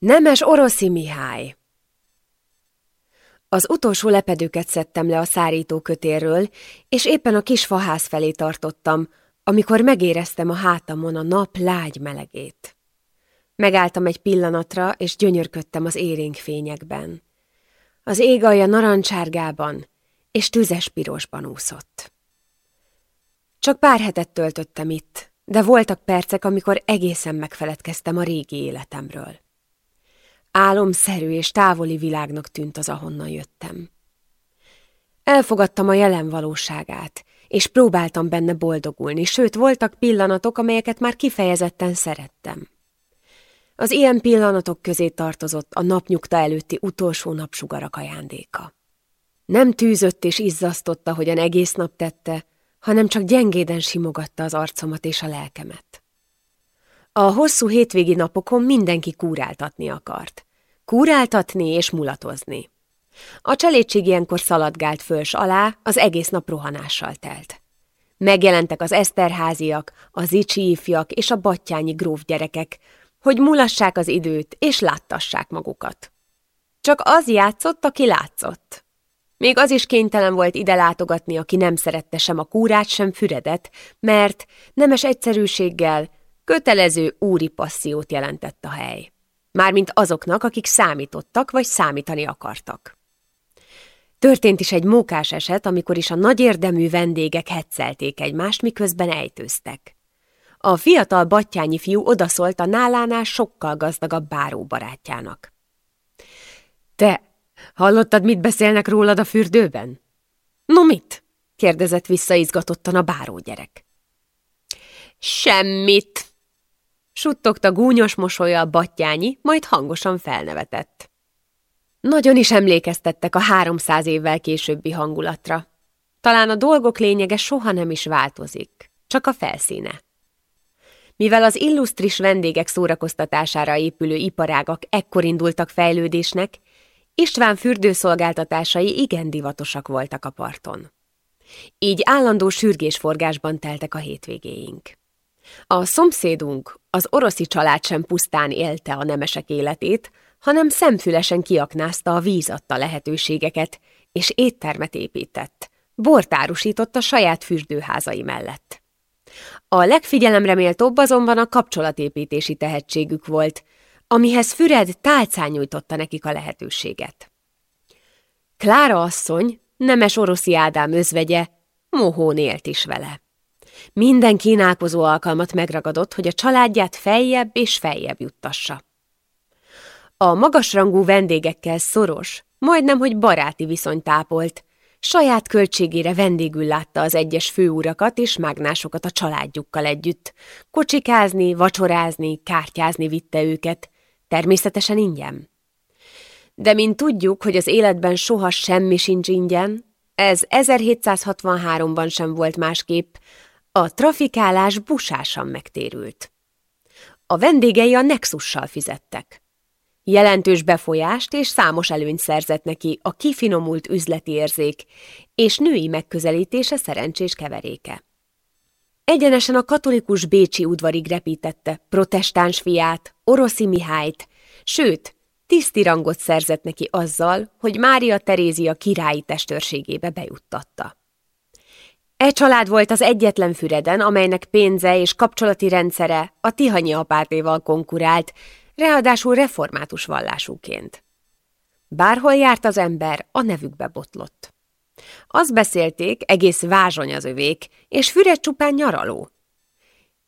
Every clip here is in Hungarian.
Nemes Oroszi Mihály Az utolsó lepedőket szedtem le a szárító kötérről, és éppen a kis faház felé tartottam, amikor megéreztem a hátamon a nap lágy melegét. Megálltam egy pillanatra, és gyönyörködtem az érénk fényekben. Az ég alja narancsárgában és tüzes pirosban úszott. Csak pár hetet töltöttem itt, de voltak percek, amikor egészen megfeledkeztem a régi életemről. Álomszerű és távoli világnak tűnt az, ahonnan jöttem. Elfogadtam a jelen valóságát, és próbáltam benne boldogulni, sőt, voltak pillanatok, amelyeket már kifejezetten szerettem. Az ilyen pillanatok közé tartozott a napnyugta előtti utolsó napsugarak ajándéka. Nem tűzött és izzasztotta, hogyan egész nap tette, hanem csak gyengéden simogatta az arcomat és a lelkemet. A hosszú hétvégi napokon mindenki kúráltatni akart. Kúráltatni és mulatozni. A cselédség ilyenkor szaladgált föls alá, az egész nap rohanással telt. Megjelentek az eszterháziak, a zicsi ifjak és a battyányi gróf gyerekek, hogy mulassák az időt és láttassák magukat. Csak az játszott, aki látszott. Még az is kénytelen volt ide látogatni, aki nem szerette sem a kúrát, sem Füredet, mert nemes egyszerűséggel kötelező úri passziót jelentett a hely. Mármint azoknak, akik számítottak vagy számítani akartak. Történt is egy mókás eset, amikor is a nagy érdemű vendégek hetszelték egymást, miközben ejtőztek. A fiatal battyányi fiú odaszólt a nálánál sokkal gazdagabb báró barátjának. Te, hallottad, mit beszélnek rólad a fürdőben? No mit? kérdezett visszaizgatottan a báró gyerek. Semmit, suttogta gúnyos mosolya a battyányi, majd hangosan felnevetett. Nagyon is emlékeztettek a háromszáz évvel későbbi hangulatra. Talán a dolgok lényege soha nem is változik, csak a felszíne. Mivel az illusztris vendégek szórakoztatására épülő iparágak ekkor indultak fejlődésnek, István fürdőszolgáltatásai igen divatosak voltak a parton. Így állandó sürgésforgásban teltek a hétvégéink. A szomszédunk, az oroszi család sem pusztán élte a nemesek életét, hanem szemfülesen kiaknázta a víz lehetőségeket, és éttermet épített. Bort árusított a saját fürdőházai mellett. A legfigyelemre méltóbb azonban a kapcsolatépítési tehetségük volt, amihez Füred tálcán nyújtotta nekik a lehetőséget. Klára asszony, nemes oroszi Ádám özvegye, mohón élt is vele. Minden kínálkozó alkalmat megragadott, hogy a családját feljebb és feljebb juttassa. A magasrangú vendégekkel szoros, majdnem hogy baráti viszony tápolt, saját költségére vendégül látta az egyes főurakat és mágnásokat a családjukkal együtt. Kocsikázni, vacsorázni, kártyázni vitte őket, természetesen ingyen. De mint tudjuk, hogy az életben soha semmi sincs ingyen, ez 1763-ban sem volt másképp, a trafikálás busásan megtérült. A vendégei a Nexussal fizettek. Jelentős befolyást és számos előnyt szerzett neki a kifinomult üzleti érzék és női megközelítése szerencsés keveréke. Egyenesen a katolikus bécsi udvarig repítette protestáns fiát, Oroszi Mihályt, sőt, tiszti rangot szerzett neki azzal, hogy Mária Terézia királyi testőrségébe bejuttatta. E család volt az egyetlen Füreden, amelynek pénze és kapcsolati rendszere a Tihanyi apátéval konkurált, ráadásul református vallásúként. Bárhol járt az ember, a nevükbe botlott. Azt beszélték, egész vázsony az övék, és Füred csupán nyaraló.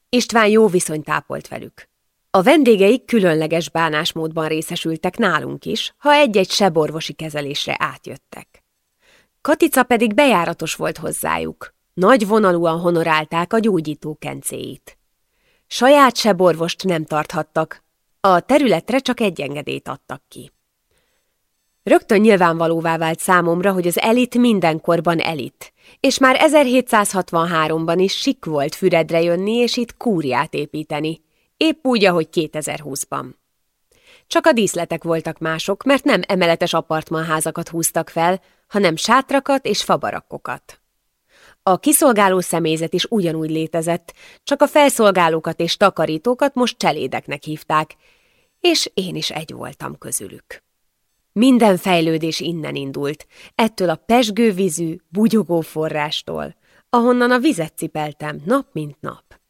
István jó viszonyt tápolt velük. A vendégeik különleges bánásmódban részesültek nálunk is, ha egy-egy seborvosi kezelésre átjöttek. Katica pedig bejáratos volt hozzájuk. Nagy vonalúan honorálták a gyógyító kencéit. Saját seborvost nem tarthattak, a területre csak egy engedélyt adtak ki. Rögtön nyilvánvalóvá vált számomra, hogy az elit mindenkorban elit, és már 1763-ban is sik volt Füredre jönni és itt kúriát építeni, épp úgy, ahogy 2020-ban. Csak a díszletek voltak mások, mert nem emeletes apartmanházakat húztak fel, hanem sátrakat és fabarakkokat. A kiszolgáló személyzet is ugyanúgy létezett, csak a felszolgálókat és takarítókat most cselédeknek hívták, és én is egy voltam közülük. Minden fejlődés innen indult, ettől a pesgővízű, bugyogó forrástól, ahonnan a vizet cipeltem nap mint nap.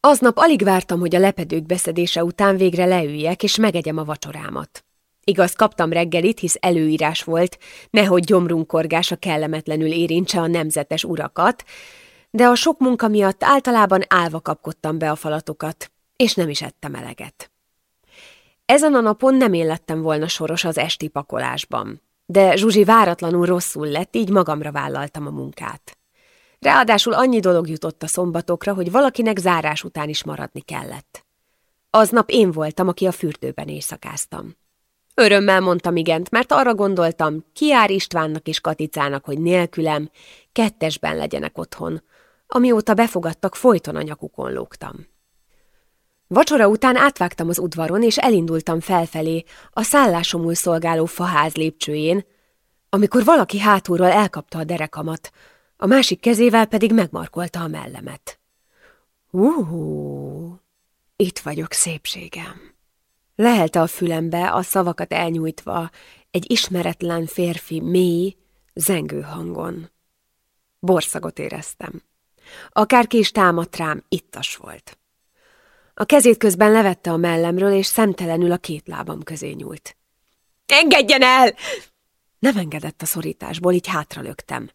Aznap alig vártam, hogy a lepedők beszedése után végre leüljek, és megegyem a vacsorámat. Igaz, kaptam reggelit, hisz előírás volt, nehogy gyomrunkorgása kellemetlenül érintse a nemzetes urakat, de a sok munka miatt általában állva kapkodtam be a falatokat, és nem is ettem eleget. Ezen a napon nem én volna soros az esti pakolásban, de Zsuzsi váratlanul rosszul lett, így magamra vállaltam a munkát. Ráadásul annyi dolog jutott a szombatokra, hogy valakinek zárás után is maradni kellett. Aznap én voltam, aki a fürdőben éjszakáztam. Örömmel mondtam igent, mert arra gondoltam, kiár Istvánnak és Katicának, hogy nélkülem kettesben legyenek otthon. Amióta befogadtak, folyton a nyakukon lógtam. Vacsora után átvágtam az udvaron, és elindultam felfelé, a szállásomul szolgáló faház lépcsőjén, amikor valaki hátulról elkapta a derekamat, a másik kezével pedig megmarkolta a mellemet. Uhú, itt vagyok, szépségem. Lehelte a fülembe, a szavakat elnyújtva, egy ismeretlen férfi mély, zengő hangon. Borszagot éreztem. Akárki is támadt rám, ittas volt. A kezét közben levette a mellemről, és szemtelenül a két lábam közé nyúlt. Engedjen el! Nem engedett a szorításból, így hátralögtem.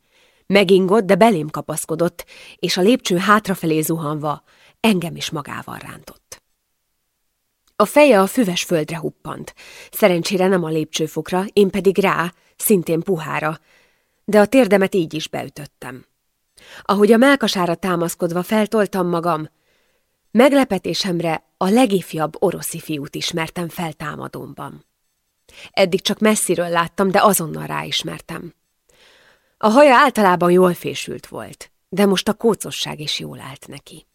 Megingott, de belém kapaszkodott, és a lépcső hátrafelé zuhanva engem is magával rántott. A feje a füves földre huppant, szerencsére nem a lépcsőfokra, én pedig rá, szintén puhára, de a térdemet így is beütöttem. Ahogy a melkasára támaszkodva feltoltam magam, meglepetésemre a legifjabb oroszi fiút ismertem fel támadómban. Eddig csak messziről láttam, de azonnal ráismertem. A haja általában jól fésült volt, de most a kócosság is jól állt neki.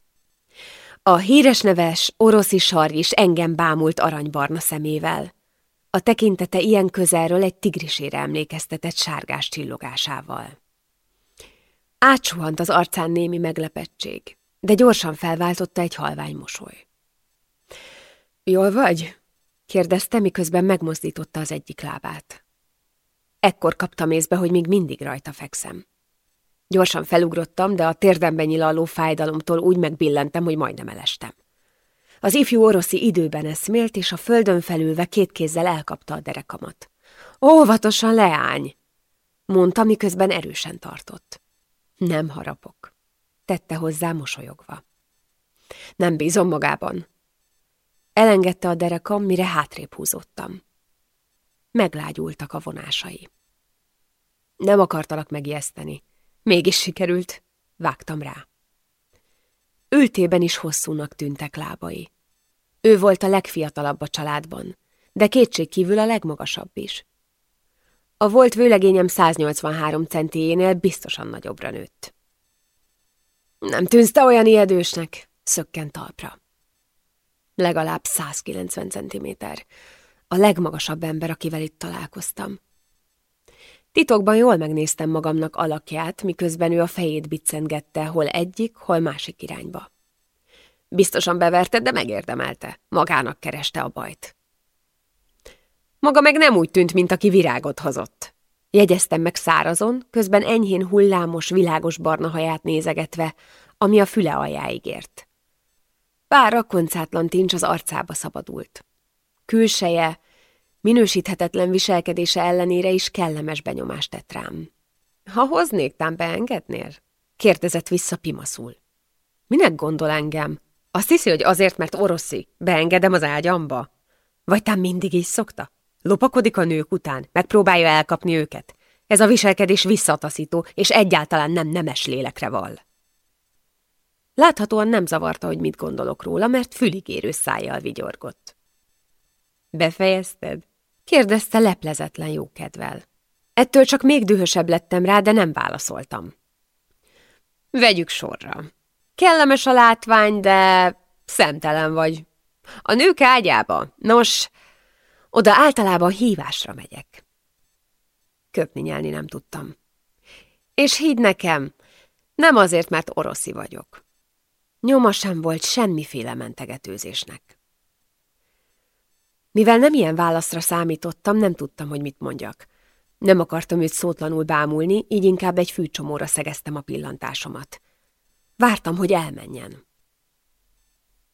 A híres neves oroszi sar is engem bámult aranybarna szemével. A tekintete ilyen közelről egy tigrisére emlékeztetett sárgás csillogásával. Átsuhant az arcán némi meglepettség, de gyorsan felváltotta egy halvány mosoly. Jól vagy? kérdezte, miközben megmozdította az egyik lábát. Ekkor kaptam észbe, hogy még mindig rajta fekszem. Gyorsan felugrottam, de a térdemben nyilaló fájdalomtól úgy megbillentem, hogy majdnem elestem. Az ifjú oroszi időben eszmélt, és a földön felülve két kézzel elkapta a derekamat. Óvatosan leány! mondta, miközben erősen tartott. Nem harapok, tette hozzá mosolyogva. Nem bízom magában. Elengedte a derekam, mire hátrébb húzottam. Meglágyultak a vonásai. Nem akartalak megijeszteni. Mégis sikerült. Vágtam rá. Ültében is hosszúnak tűntek lábai. Ő volt a legfiatalabb a családban, de kétség kívül a legmagasabb is. A volt vőlegényem 183 centiénél biztosan nagyobbra nőtt. Nem tűnsz te olyan ijedősnek, szökkent talpra. Legalább 190 centiméter. A legmagasabb ember, akivel itt találkoztam. Titokban jól megnéztem magamnak alakját, miközben ő a fejét biccentgette, hol egyik, hol másik irányba. Biztosan beverte, de megérdemelte. Magának kereste a bajt. Maga meg nem úgy tűnt, mint aki virágot hozott. Jegyeztem meg szárazon, közben enyhén hullámos, világos barna haját nézegetve, ami a füle aljáig ért. Pár rakoncátlan tincs az arcába szabadult. Külseje, minősíthetetlen viselkedése ellenére is kellemes benyomást tett rám. Ha hoznék, tám beengednél? kérdezett vissza Pimaszul. Minek gondol engem? Azt hiszi, hogy azért, mert oroszi, beengedem az ágyamba? Vagy tám mindig is szokta? Lopakodik a nők után, megpróbálja elkapni őket. Ez a viselkedés visszataszító, és egyáltalán nem nemes lélekre val. Láthatóan nem zavarta, hogy mit gondolok róla, mert füligérő szájjal vigyorgott. Befejezted? Kérdezte leplezetlen jókedvel. Ettől csak még dühösebb lettem rá, de nem válaszoltam. Vegyük sorra. Kellemes a látvány, de szemtelen vagy. A nők ágyába. Nos, oda általában hívásra megyek. Köpni nyelni nem tudtam. És hidd nekem, nem azért, mert oroszi vagyok. Nyoma sem volt semmiféle mentegetőzésnek. Mivel nem ilyen válaszra számítottam, nem tudtam, hogy mit mondjak. Nem akartam őt szótlanul bámulni, így inkább egy fűcsomóra szegeztem a pillantásomat. Vártam, hogy elmenjen.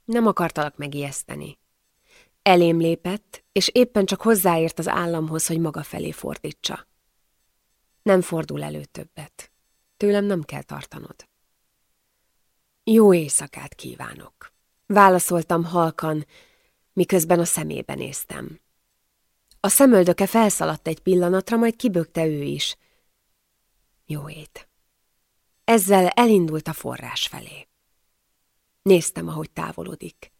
Nem akartalak megijeszteni. Elém lépett, és éppen csak hozzáért az államhoz, hogy maga felé fordítsa. Nem fordul elő többet. Tőlem nem kell tartanod. Jó éjszakát kívánok. Válaszoltam halkan, miközben a szemébe néztem. A szemöldöke felszaladt egy pillanatra, majd kibökte ő is. Jó ét. Ezzel elindult a forrás felé. Néztem, ahogy távolodik.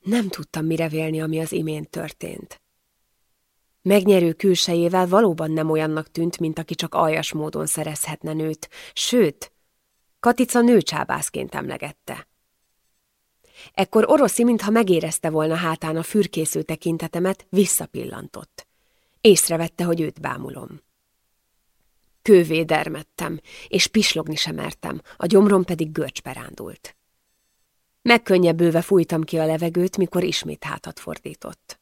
Nem tudtam mire vélni, ami az imént történt. Megnyerő külsejével valóban nem olyannak tűnt, mint aki csak aljas módon szerezhetne nőt, sőt, Katica nőcsábászként emlegette. Ekkor Oroszi, mintha megérezte volna hátán a fürkésző tekintetemet, visszapillantott. Észrevette, hogy őt bámulom. Kővé dermettem, és pislogni sem mertem, a gyomrom pedig görcsbe rándult. Megkönnyebbülve fújtam ki a levegőt, mikor ismét hátat fordított.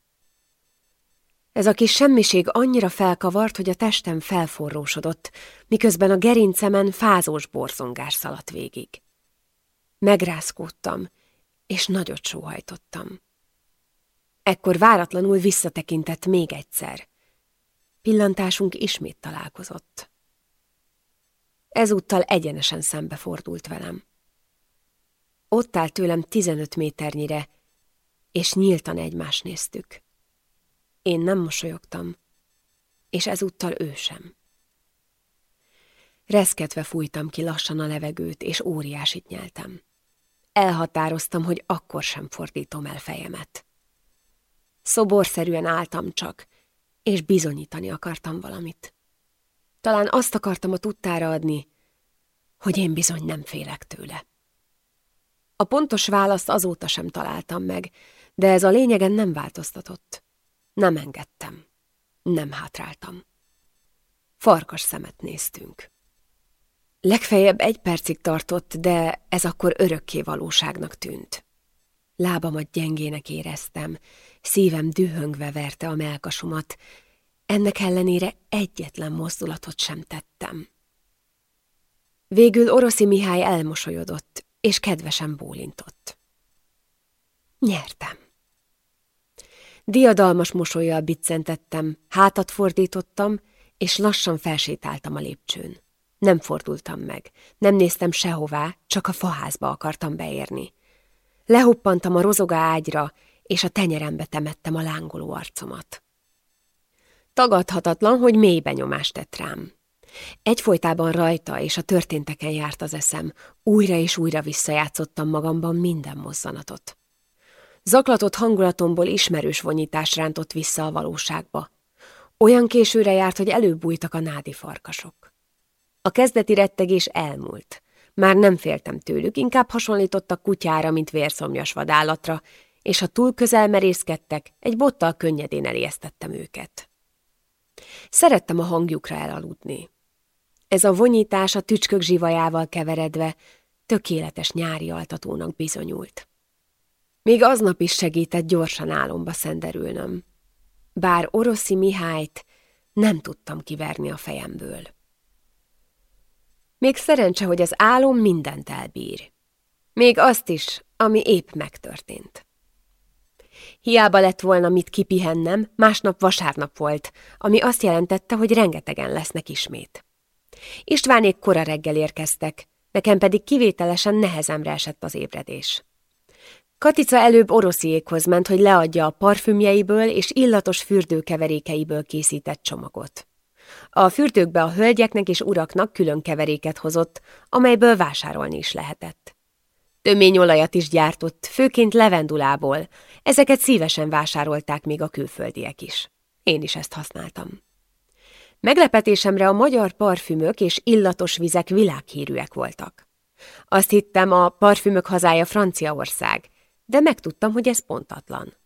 Ez a kis semmiség annyira felkavart, hogy a testem felforrósodott, miközben a gerincemen fázós borzongás szaladt végig. Megrázkódtam, és nagyot sóhajtottam. Ekkor váratlanul visszatekintett még egyszer. Pillantásunk ismét találkozott. Ezúttal egyenesen szembefordult velem. Ott állt tőlem tizenöt méternyire, és nyíltan egymást néztük. Én nem mosolyogtam, és ezúttal ő sem. Reszketve fújtam ki lassan a levegőt, és óriásit nyeltem. Elhatároztam, hogy akkor sem fordítom el fejemet. Szoborszerűen álltam csak, és bizonyítani akartam valamit. Talán azt akartam a tudtára adni, hogy én bizony nem félek tőle. A pontos választ azóta sem találtam meg, de ez a lényegen nem változtatott. Nem engedtem. Nem hátráltam. Farkas szemet néztünk. Legfeljebb egy percig tartott, de ez akkor örökké valóságnak tűnt. Lábamat gyengének éreztem, szívem dühöngve verte a melkasomat, ennek ellenére egyetlen mozdulatot sem tettem. Végül Oroszi Mihály elmosolyodott, és kedvesen bólintott. Nyertem. Diadalmas mosolyjal biccentettem, hátat fordítottam, és lassan felsétáltam a lépcsőn. Nem fordultam meg, nem néztem sehová, csak a faházba akartam beérni. Lehuppantam a rozoga ágyra, és a tenyerembe temettem a lángoló arcomat. Tagadhatatlan, hogy mély benyomást tett rám. Egyfolytában rajta és a történteken járt az eszem, újra és újra visszajátszottam magamban minden mozzanatot. Zaklatott hangulatomból ismerős vonyítás rántott vissza a valóságba. Olyan későre járt, hogy előbújtak a nádi farkasok. A kezdeti rettegés elmúlt. Már nem féltem tőlük, inkább hasonlítottak kutyára, mint vérszomjas vadállatra, és ha túl közel merészkedtek, egy bottal könnyedén eléztettem őket. Szerettem a hangjukra elaludni. Ez a vonyítás a tücskök zsivajával keveredve tökéletes nyári altatónak bizonyult. Még aznap is segített gyorsan álomba szenderülnöm. Bár Oroszi Mihályt nem tudtam kiverni a fejemből. Még szerencse, hogy az álom mindent elbír. Még azt is, ami épp megtörtént. Hiába lett volna mit kipihennem, másnap vasárnap volt, ami azt jelentette, hogy rengetegen lesznek ismét. Istvánék kora reggel érkeztek, nekem pedig kivételesen nehezemre esett az ébredés. Katica előbb orosziékhoz ment, hogy leadja a parfümjeiből és illatos fürdőkeverékeiből készített csomagot. A fürdőkbe a hölgyeknek és uraknak külön keveréket hozott, amelyből vásárolni is lehetett. Töményolajat is gyártott, főként levendulából, ezeket szívesen vásárolták még a külföldiek is. Én is ezt használtam. Meglepetésemre a magyar parfümök és illatos vizek világhírűek voltak. Azt hittem, a parfümök hazája Franciaország, de megtudtam, hogy ez pontatlan.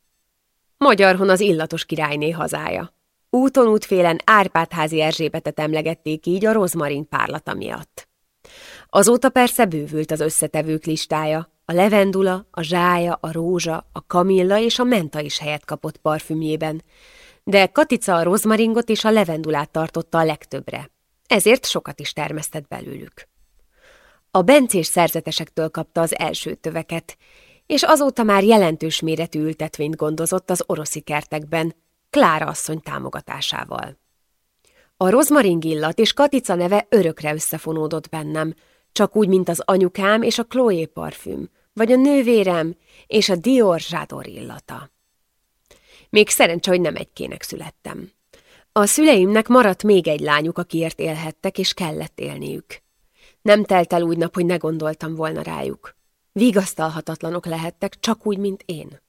Magyarhon az illatos királyné hazája. Úton útfélen Árpádházi Erzsébetet emlegették így a rozmarin párlata miatt. Azóta persze bővült az összetevők listája, a levendula, a zsája, a rózsa, a kamilla és a menta is helyet kapott parfümjében, de Katica a rozmaringot és a levendulát tartotta a legtöbbre, ezért sokat is termesztett belőlük. A bencés szerzetesektől kapta az első töveket, és azóta már jelentős méretű ültetvényt gondozott az oroszi kertekben, Klára asszony támogatásával. A rozmaring illat és Katica neve örökre összefonódott bennem, csak úgy, mint az anyukám és a Chloé parfüm, vagy a nővérem és a Dior zsádor illata. Még szerencsé, hogy nem egykének születtem. A szüleimnek maradt még egy lányuk, akiért élhettek, és kellett élniük. Nem telt el úgy nap, hogy ne gondoltam volna rájuk. Vigasztalhatatlanok lehettek, csak úgy, mint én.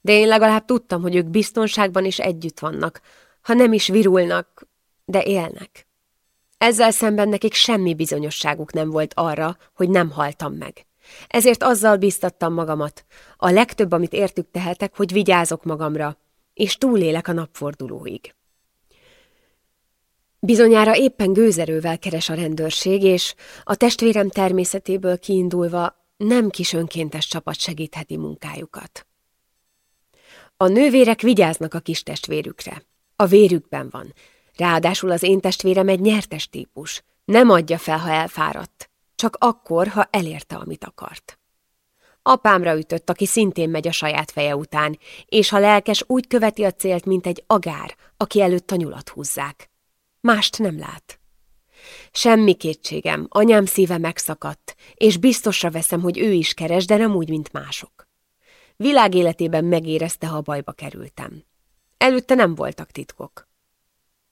De én legalább tudtam, hogy ők biztonságban is együtt vannak, ha nem is virulnak, de élnek. Ezzel szemben nekik semmi bizonyosságuk nem volt arra, hogy nem haltam meg. Ezért azzal biztattam magamat. A legtöbb, amit értük tehetek, hogy vigyázok magamra, és túlélek a napfordulóig. Bizonyára éppen gőzerővel keres a rendőrség, és a testvérem természetéből kiindulva nem kis önkéntes csapat segítheti munkájukat. A nővérek vigyáznak a kis testvérükre. A vérükben van. Ráadásul az én testvérem egy nyertes típus. Nem adja fel, ha elfáradt. Csak akkor, ha elérte, amit akart. Apámra ütött, aki szintén megy a saját feje után, és ha lelkes úgy követi a célt, mint egy agár, aki előtt a nyulat húzzák. Mást nem lát. Semmi kétségem, anyám szíve megszakadt, és biztosra veszem, hogy ő is keres, de nem úgy, mint mások. Világéletében megérezte, ha bajba kerültem. Előtte nem voltak titkok.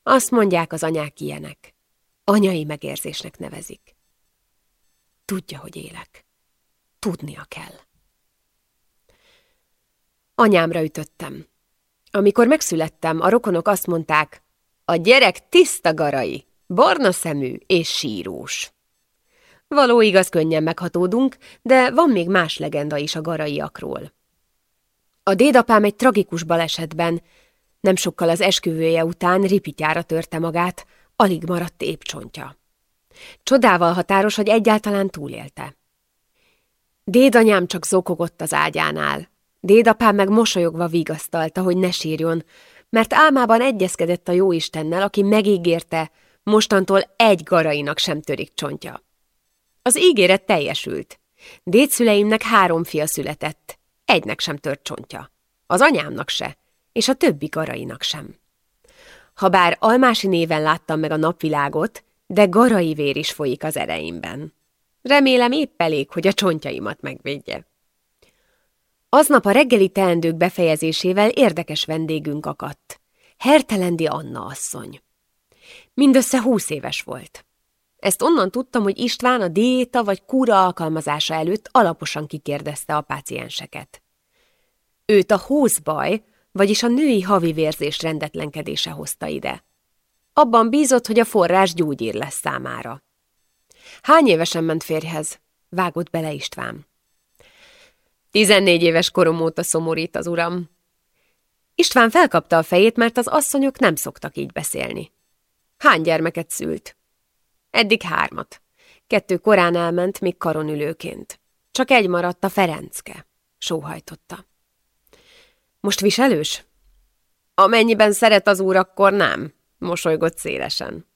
Azt mondják az anyák ilyenek. Anyai megérzésnek nevezik. Tudja, hogy élek. Tudnia kell. Anyámra ütöttem. Amikor megszülettem, a rokonok azt mondták, a gyerek tiszta garai, barna szemű és sírós. Való igaz, könnyen meghatódunk, de van még más legenda is a garaiakról. A dédapám egy tragikus balesetben, nem sokkal az esküvője után ripityára törte magát, alig maradt épp csontja. Csodával határos, hogy egyáltalán túlélte. Dédanyám csak zokogott az ágyánál. Dédapám meg mosolyogva vigasztalta, hogy ne sírjon, mert álmában egyezkedett a jóistennel, aki megígérte, mostantól egy garainak sem törik csontja. Az ígéret teljesült. Dédszüleimnek három fia született, egynek sem tört csontja. Az anyámnak se, és a többi garainak sem. Habár almási néven láttam meg a napvilágot, de garai vér is folyik az ereimben. Remélem épp elég, hogy a csontjaimat megvédje. Aznap a reggeli teendők befejezésével érdekes vendégünk akadt. Hertelendi Anna asszony. Mindössze húsz éves volt. Ezt onnan tudtam, hogy István a diéta vagy kúra alkalmazása előtt alaposan kikérdezte a pácienseket. Őt a húszbaj, vagyis a női havi vérzés rendetlenkedése hozta ide. Abban bízott, hogy a forrás gyógyír lesz számára. Hány évesen ment férjhez? Vágott bele István. Tizennégy éves korom óta szomorít az uram. István felkapta a fejét, mert az asszonyok nem szoktak így beszélni. Hány gyermeket szült? Eddig hármat. Kettő korán elment, még karonülőként. Csak egy maradt a Ferencke. Sóhajtotta. Most viselős? Amennyiben szeret az úr, akkor nem, mosolygott szélesen.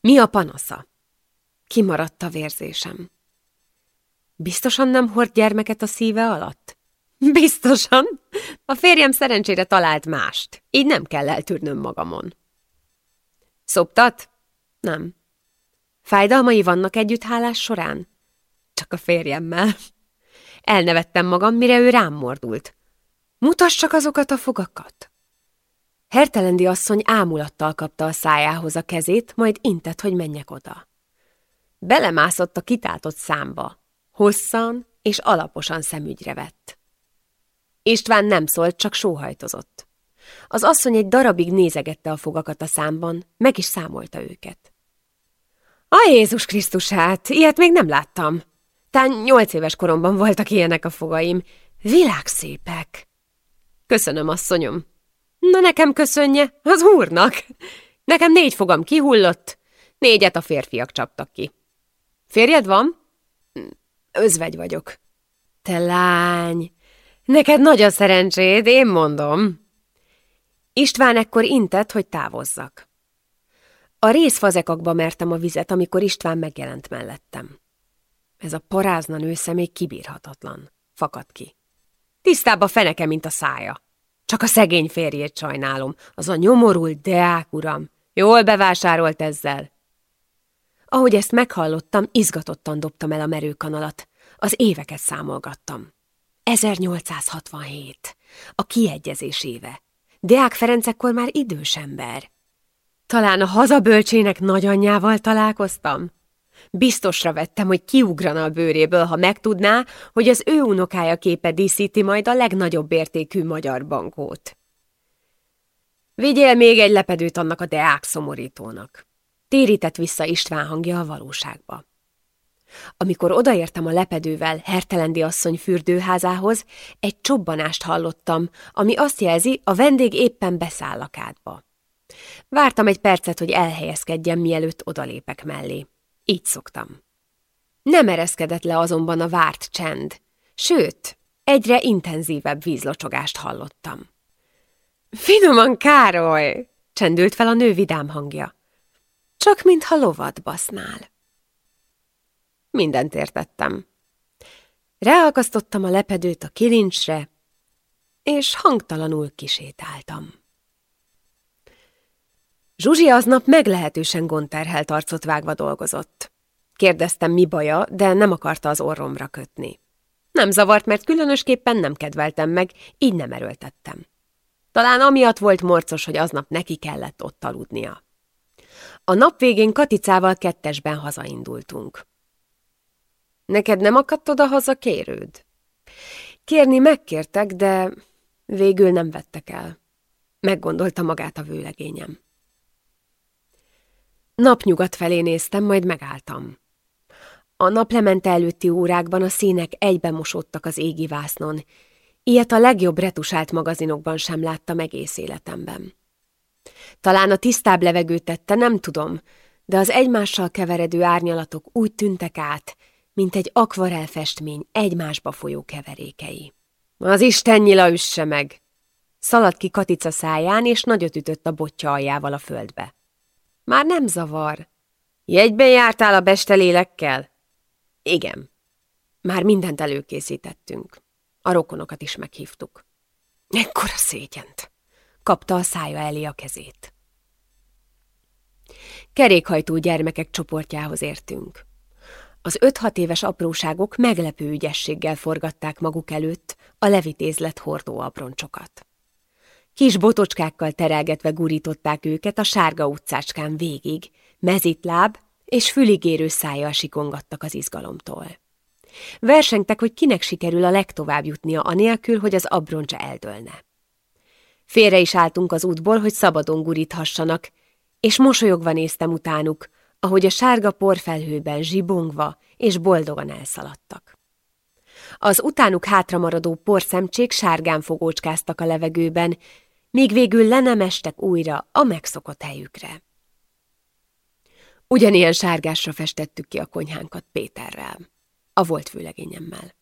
Mi a panasza? Kimaradt a vérzésem. Biztosan nem hord gyermeket a szíve alatt? Biztosan. A férjem szerencsére talált mást, így nem kell eltűrnöm magamon. Szoptat? Nem. Fájdalmai vannak együtt hálás során? Csak a férjemmel. Elnevettem magam, mire ő rám mordult. Mutass csak azokat a fogakat! Hertelendi asszony ámulattal kapta a szájához a kezét, majd intett, hogy menjek oda. Belemászott a kitátott számba. Hosszan és alaposan szemügyre vett. István nem szólt, csak sóhajtozott. Az asszony egy darabig nézegette a fogakat a számban, meg is számolta őket. A Jézus Krisztusát, ilyet még nem láttam. Tán nyolc éves koromban voltak ilyenek a fogaim. Világszépek. Köszönöm, asszonyom. Na nekem köszönje, az úrnak. Nekem négy fogam kihullott, négyet a férfiak csaptak ki. Férjed van? Özvegy vagyok. Te lány! Neked nagy a szerencséd, én mondom. István ekkor intett, hogy távozzak. A részfazekakba mertem a vizet, amikor István megjelent mellettem. Ez a parázna nősze még kibírhatatlan. Fakad ki. Tisztább a feneke, mint a szája. Csak a szegény férjét sajnálom. Az a nyomorult deák, uram. Jól bevásárolt ezzel. Ahogy ezt meghallottam, izgatottan dobtam el a merőkanalat. Az éveket számolgattam. 1867. A kiegyezés éve. Deák Ferenc ekkor már idős ember. Talán a hazabölcsének nagyanyjával találkoztam? Biztosra vettem, hogy kiugrana a bőréből, ha megtudná, hogy az ő unokája képe díszíti majd a legnagyobb értékű magyar bankót. Vigyél még egy lepedőt annak a deák szomorítónak. Térített vissza István hangja a valóságba. Amikor odaértem a lepedővel Hertelendi asszony fürdőházához, egy csobbanást hallottam, ami azt jelzi, a vendég éppen beszáll lakádba. Vártam egy percet, hogy elhelyezkedjem, mielőtt odalépek mellé. Így szoktam. Nem ereszkedett le azonban a várt csend, sőt, egyre intenzívebb vízlocsogást hallottam. Finoman, Károly! csendült fel a nő vidám hangja. Csak mintha lovat basznál. Mindent értettem. Ráakasztottam a lepedőt a kilincsre, és hangtalanul kisétáltam. Zsuzsi aznap meglehetősen gondterhelt arcot vágva dolgozott. Kérdeztem, mi baja, de nem akarta az orromra kötni. Nem zavart, mert különösképpen nem kedveltem meg, így nem erőltettem. Talán amiatt volt morcos, hogy aznap neki kellett ott aludnia. A nap végén Katicával kettesben hazaindultunk. Neked nem akadt oda haza kérőd? Kérni megkértek, de végül nem vettek el. Meggondolta magát a vőlegényem. Napnyugat felé néztem, majd megálltam. A naplement előtti órákban a színek egyben mosódtak az égi vásznon. Ilyet a legjobb retusált magazinokban sem láttam egész életemben. Talán a tisztább levegő tette, nem tudom, de az egymással keveredő árnyalatok úgy tűntek át, mint egy akvarelfestmény egymásba folyó keverékei. Az Isten nyila üsse meg! Szaladt ki Katica száján, és nagyot ütött a botja aljával a földbe. Már nem zavar. Jegyben jártál a bestelélekkel? Igen. Már mindent előkészítettünk. A rokonokat is meghívtuk. Ekkora szégyent! Kapta a szája elé a kezét. Kerékhajtó gyermekek csoportjához értünk. Az öt-hat éves apróságok meglepő ügyességgel forgatták maguk előtt a levitézlet hordó abroncsokat. Kis botocskákkal terelgetve gurították őket a sárga utcácskán végig, mezitláb és füligérő szájjal sikongattak az izgalomtól. Versengtek, hogy kinek sikerül a legtovább jutnia anélkül, hogy az abroncsa eldőlne. Félre is álltunk az útból, hogy szabadon guríthassanak, és mosolyogva néztem utánuk, ahogy a sárga porfelhőben zsibongva és boldogan elszaladtak. Az utánuk hátramaradó porszemcsék sárgán fogócskáztak a levegőben, míg végül le nem estek újra a megszokott helyükre. Ugyanilyen sárgásra festettük ki a konyhánkat Péterrel, a volt főlegényemmel.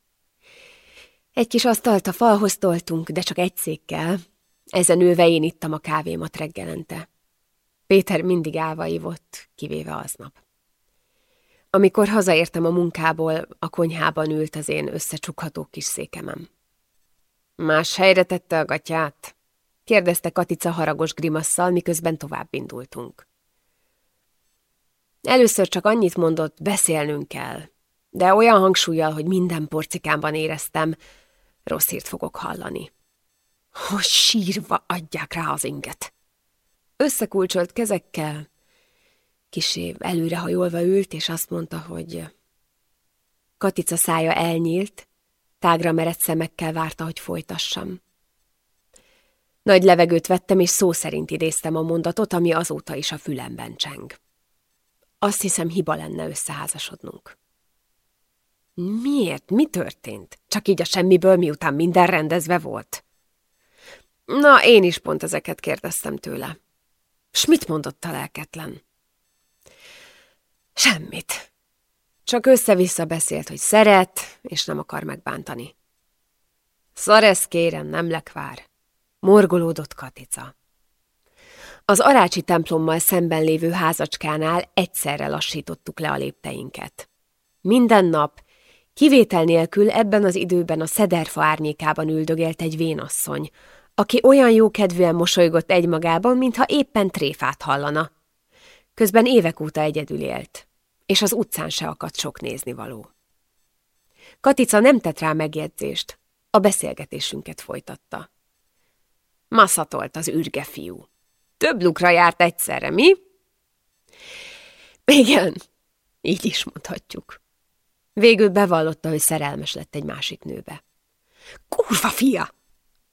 Egy kis asztalt a falhoz toltunk, de csak egy székkel. Ezen ülve én ittam a kávémat reggelente. Péter mindig állva ivott, kivéve aznap. Amikor hazaértem a munkából, a konyhában ült az én összecsukható kis székemem. Más helyre tette a gatyát? Kérdezte Katica haragos grimasszal, miközben tovább indultunk. Először csak annyit mondott, beszélnünk kell, de olyan hangsúlyjal, hogy minden porcikámban éreztem, rossz hírt fogok hallani. Hogy sírva adják rá az inget. Összekulcsolt kezekkel, kisé előrehajolva ült, és azt mondta, hogy... Katica szája elnyílt, tágra merett szemekkel várta, hogy folytassam. Nagy levegőt vettem, és szó szerint idéztem a mondatot, ami azóta is a fülemben cseng. Azt hiszem, hiba lenne összeházasodnunk. Miért? Mi történt? Csak így a semmiből, miután minden rendezve volt? Na, én is pont ezeket kérdeztem tőle. S mit mondott a lelketlen? Semmit. Csak össze-vissza beszélt, hogy szeret, és nem akar megbántani. Szaresz kérem, nem lekvár. Morgolódott Katica. Az arácsi templommal szemben lévő házacskánál egyszerre lassítottuk le a lépteinket. Minden nap, kivétel nélkül ebben az időben a szederfa árnyékában üldögélt egy vénasszony, aki olyan jókedvűen mosolygott egymagában, mintha éppen tréfát hallana. Közben évek óta egyedül élt, és az utcán se akadt sok néznivaló. Katica nem tett rá megjegyzést, a beszélgetésünket folytatta. Maszatolt az ürge fiú. Több lukra járt egyszerre, mi? Igen, így is mondhatjuk. Végül bevallotta, hogy szerelmes lett egy másik nőbe. Kurva fia!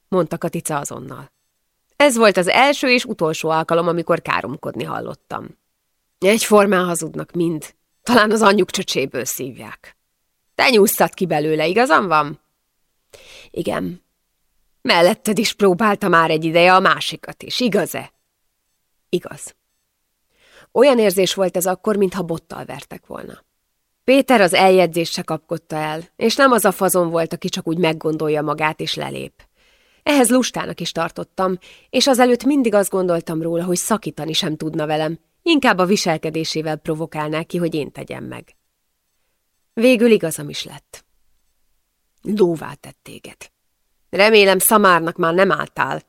mondta Katica azonnal. Ez volt az első és utolsó alkalom, amikor káromkodni hallottam. Egyformán hazudnak mind. Talán az anyjuk csöcséből szívják. Te nyúsztad ki belőle, igazam van? Igen. Melletted is próbálta már egy ideje a másikat is, igaz-e? Igaz. Olyan érzés volt ez akkor, mintha bottal vertek volna. Péter az eljegyzést se kapkodta el, és nem az a fazon volt, aki csak úgy meggondolja magát és lelép. Ehhez lustának is tartottam, és azelőtt mindig azt gondoltam róla, hogy szakítani sem tudna velem, inkább a viselkedésével provokálná ki, hogy én tegyem meg. Végül igazam is lett. Lóvá tett téged. Remélem szamárnak már nem álltál.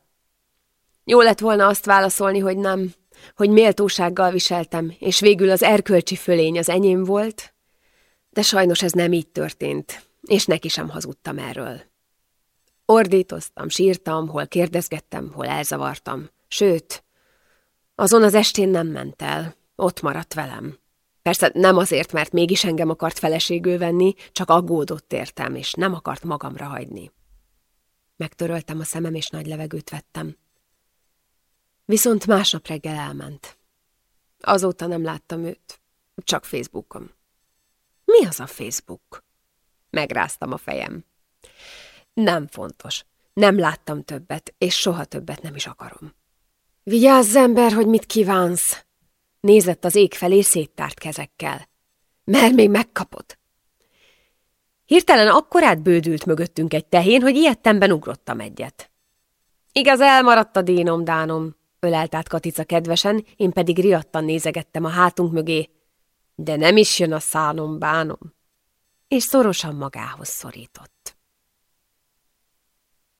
Jó lett volna azt válaszolni, hogy nem, hogy méltósággal viseltem, és végül az erkölcsi fölény az enyém volt, de sajnos ez nem így történt, és neki sem hazudtam erről. Ordítoztam, sírtam, hol kérdezgettem, hol elzavartam. Sőt, azon az estén nem ment el, ott maradt velem. Persze nem azért, mert mégis engem akart feleségül venni, csak aggódott értem, és nem akart magamra hagyni. Megtöröltem a szemem, és nagy levegőt vettem. Viszont másnap reggel elment. Azóta nem láttam őt, csak Facebookon. Mi az a Facebook? Megráztam a fejem. Nem fontos. Nem láttam többet, és soha többet nem is akarom. Vigyázz, ember, hogy mit kívánsz! Nézett az ég felé széttárt kezekkel. Mert még megkapod. Hirtelen akkorát bődült mögöttünk egy tehén, hogy ilyettemben ugrottam egyet. Igaz, elmaradt a dénom-dánom, ölelt át Katica kedvesen, én pedig riadtan nézegettem a hátunk mögé. De nem is jön a szánom-bánom. És szorosan magához szorított.